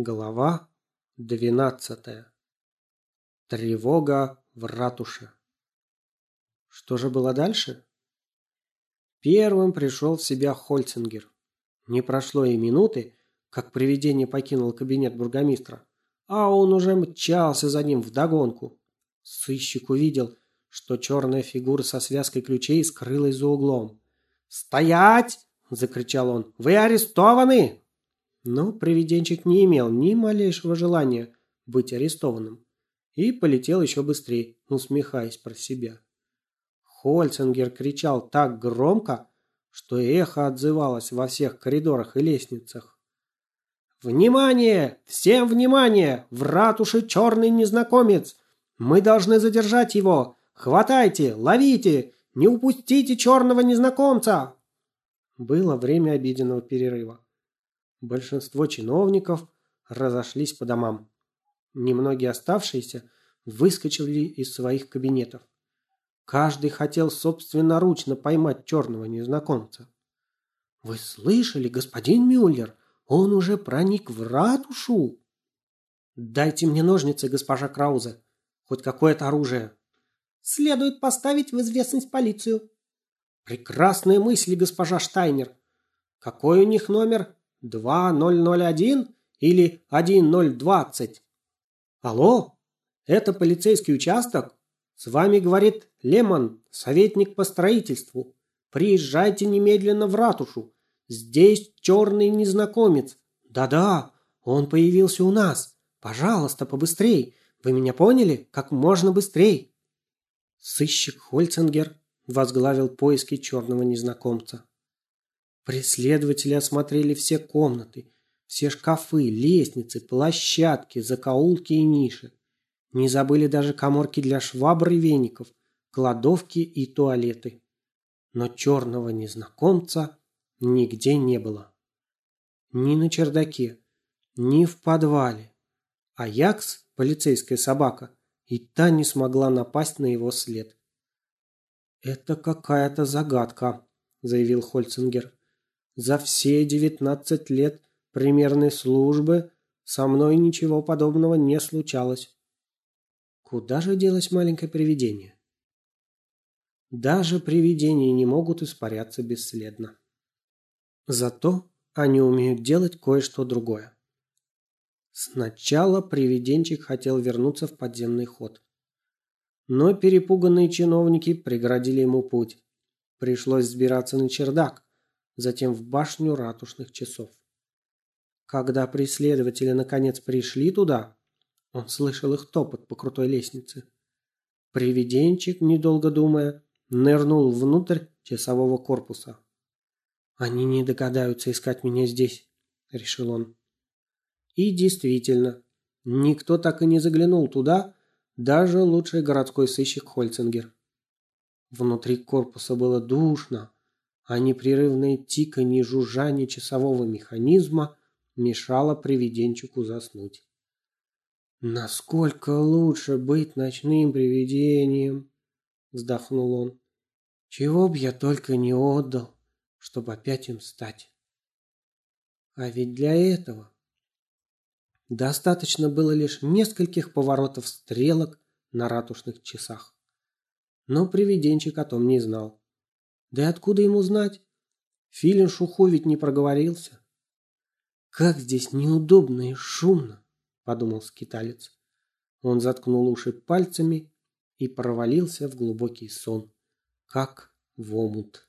Глава двенадцатая. Тревога в ратуше. Что же было дальше? Первым пришел в себя Хольцингер. Не прошло и минуты, как привидение покинул кабинет бургомистра, а он уже мчался за ним вдогонку. Сыщик увидел, что черная фигура со связкой ключей скрылась за углом. «Стоять!» – закричал он. «Вы арестованы!» Но привиденчик не имел ни малейшего желания быть арестованным и полетел еще быстрее, усмехаясь про себя. Хольцингер кричал так громко, что эхо отзывалось во всех коридорах и лестницах. «Внимание! Всем внимание! В ратуше черный незнакомец! Мы должны задержать его! Хватайте! Ловите! Не упустите черного незнакомца!» Было время обеденного перерыва. Большинство чиновников разошлись по домам. Немногие оставшиеся выскочили из своих кабинетов. Каждый хотел собственноручно поймать черного незнакомца. «Вы слышали, господин Мюллер? Он уже проник в ратушу!» «Дайте мне ножницы, госпожа Краузе. Хоть какое-то оружие». «Следует поставить в известность полицию». «Прекрасные мысли, госпожа Штайнер. Какой у них номер?» 2001 или 1020? Алло? Это полицейский участок? С вами говорит Лемон, советник по строительству. Приезжайте немедленно в ратушу. Здесь черный незнакомец. Да-да, он появился у нас. Пожалуйста, побыстрей. Вы меня поняли? Как можно быстрей. Сыщик Хольцингер возглавил поиски черного незнакомца. Преследователи осмотрели все комнаты, все шкафы, лестницы, площадки, закоулки и ниши. Не забыли даже коморки для швабр и веников, кладовки и туалеты. Но черного незнакомца нигде не было. Ни на чердаке, ни в подвале. А Якс, полицейская собака, и та не смогла напасть на его след. «Это какая-то загадка», – заявил Хольцингер. За все девятнадцать лет примерной службы со мной ничего подобного не случалось. Куда же делось маленькое привидение? Даже привидения не могут испаряться бесследно. Зато они умеют делать кое-что другое. Сначала привиденчик хотел вернуться в подземный ход. Но перепуганные чиновники преградили ему путь. Пришлось сбираться на чердак, затем в башню ратушных часов. Когда преследователи наконец пришли туда, он слышал их топот по крутой лестнице. Привиденчик, недолго думая, нырнул внутрь часового корпуса. «Они не догадаются искать меня здесь», — решил он. И действительно, никто так и не заглянул туда, даже лучший городской сыщик Хольцингер. Внутри корпуса было душно, а непрерывное тиканье жужжание часового механизма мешало привиденчику заснуть. «Насколько лучше быть ночным привидением!» – вздохнул он. «Чего б я только не отдал, чтобы опять им стать!» А ведь для этого достаточно было лишь нескольких поворотов стрелок на ратушных часах. Но привиденчик о том не знал. Да и откуда ему знать? Филин Шуху ведь не проговорился. Как здесь неудобно и шумно, подумал скиталец. Он заткнул уши пальцами и провалился в глубокий сон, как в омут.